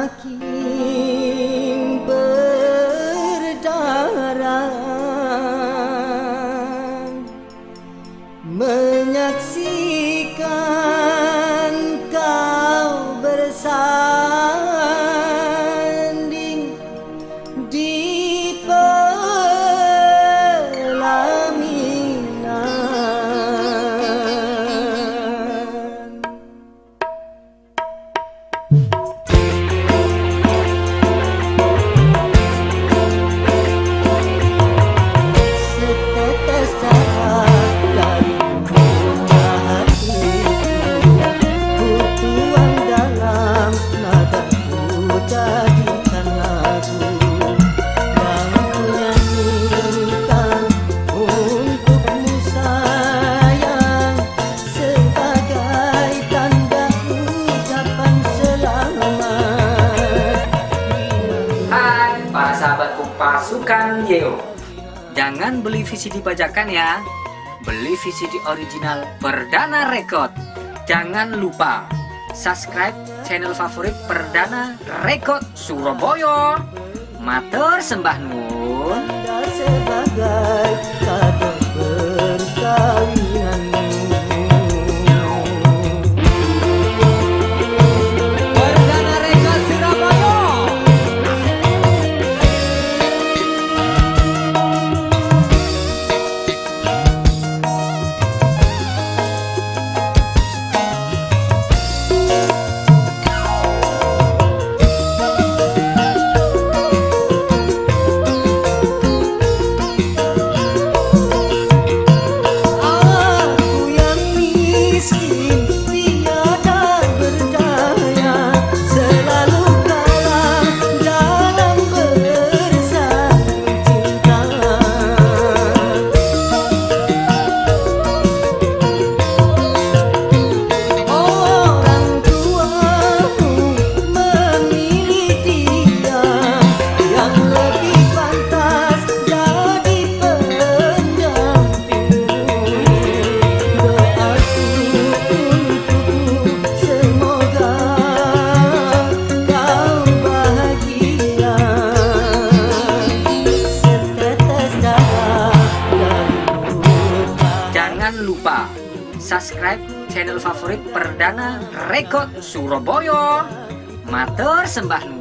daging berdarah menyaksikan kau bersanding pasukan Yeo. Jangan beli VCD bajakan ya. Beli VCD original Perdana Record. Jangan lupa Subscribe channel favorit Perdana Record Surabaya. Matur sembah nun Subscribe channel favorit Perdana Record Surabaya. Matur sembah